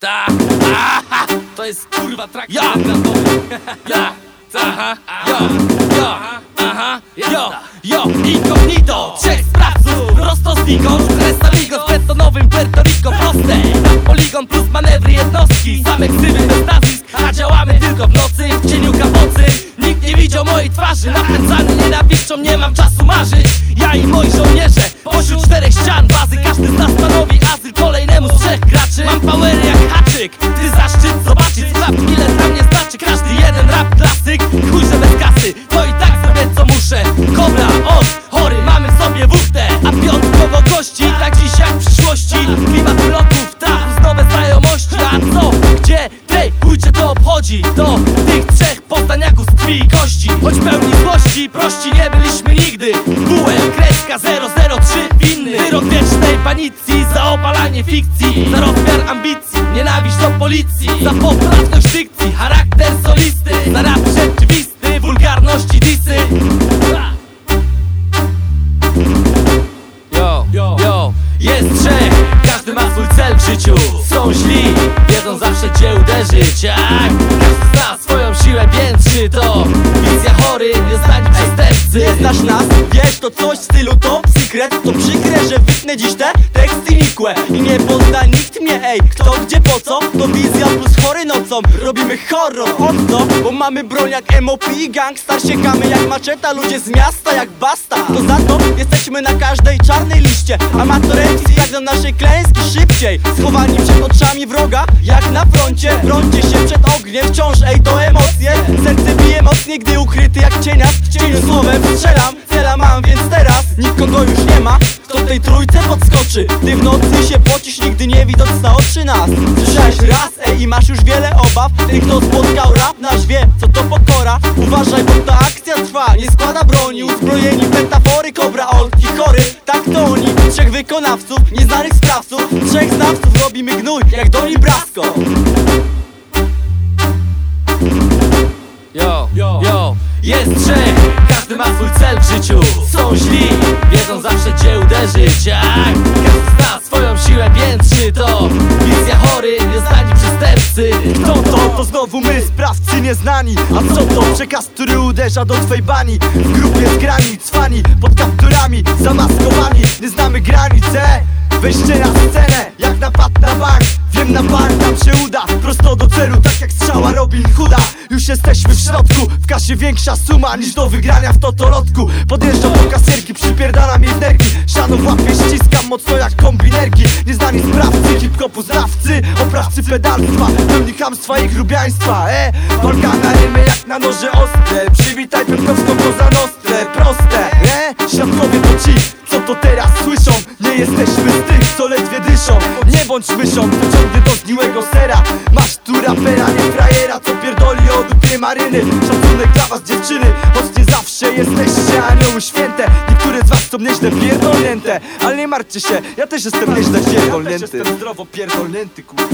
Ta, aha, to jest kurwa traktor. Ja. ja, aha, jo, jo, aha, jo, jo, incognito, trzech sprawców, prosto znikąd, Resta Migos, w betonowym Puerto Rico, proste, poligon plus manewry jednostki, same ksywy bez nazwisk, a działamy tylko w nocy, w cieniu kapocy, nikt nie widział mojej twarzy, napędzany nienawiścią, nie mam czasu marzyć, ja i moi żołnierze, pośród czterech ścian bazy, każdy z nas stanowi azyl. Kolejnemu z trzech graczy, mam powery od, chory, mamy w sobie wuchtę, a piątkowo gości, tak dziś jak w przyszłości, klimat lotów, trafus, nowe znajomości, a co, gdzie, tej, chuj, to obchodzi, do tych trzech poznaniaków z krwi i kości, choć pełni złości, prości nie byliśmy nigdy, WL, kreska 003, winny, wyrok wiecznej panicji, za opalanie fikcji, za rozmiar ambicji, nienawiść do policji, za poprawność cel w życiu. Są źli, wiedzą zawsze gdzie uderzyć. Jak zna swoją siłę, więc czy to wizja chory, nieznani przestępcy. Nie znasz nas, wiesz to coś w stylu top secret. To przykre, że wytnę dziś te I nie pozna nikt mnie, ej, kto, gdzie, po co? To wizja plus chory nocą, robimy horror Od co? Bo mamy broń jak MOP i gangstar Siekamy jak maczeta, ludzie z miasta jak basta. To za to jesteśmy na każdej czarnej liście. Amatoremcy jak na naszej klęski szybciej. Schowani przed oczami wroga, jak na froncie. Brońcie się przed ogniem, wciąż ej to emocje. Serce bije mocniej, gdy ukryty jak cienias W cieniu słowem strzelam, cela mam, więc teraz Nikogo już nie ma, kto tej trójce podskoczy. Ty w nocy się pocisz, nigdy nie widząc na oczy nas. Słyszałeś raz, ej i masz już wiele obaw. Ty kto spotkał rap, nasz wie, co to pokora. Uważaj, bo ta akcja trwa, nie składa broni. Uzbrojeni w metafory, kobra, old i chory. Tak to oni, trzech wykonawców, nieznanych sprawców. Trzech znawców, robimy gnój, jak Doni Brasco. Yo, yo, jest trzech, każdy ma swój cel w życiu. Są źli, wiedzą zawsze gdzie uderzyć. Jak każdy zna swoją siłę, więc czy to wizja chory, nieznani przestępcy? Kto to? To znowu my, sprawcy nieznani. A co to? Przekaz, który uderza do twej bani. W grupie zgrani, cwani, pod kapturami Zamaskowani, nie znamy granic, e? Weźcie na scenę, bank Wiem na bank nam się uda, prosto do celu Tak jak strzała Robin Hooda. Już jesteśmy w środku, w kasie większa suma Niż do wygrania w totolotku. Podjeżdżam do kasierki, przypierdalam jej nerki. Siano w łapie ściskam mocno jak kombinerki. Nieznani sprawcy, hip-hopu znawcy Oprawcy pedalstwa, pełni chamstwa i grubiaństwa E, walka na rymy jak na noże ostre. Przywitaj pękowską poza nostre, proste E, świadkowie to ci, co to teraz słyszą Nie jesteśmy z tych, co ledwie dyszą. Nie bądź myszą, pociągny do zgniłego sera. Masz tu rapera, nie frajera Co pierdoli o dupie maryny. Szacunek dla was dziewczyny Choć nie zawsze jesteście anioły święte. Niektóre z was są nieźle pierdolnięte Ale nie martwcie się, ja też jestem nieźle pierdolnięty Ja też jestem zdrowo pierdolnięty, kurwa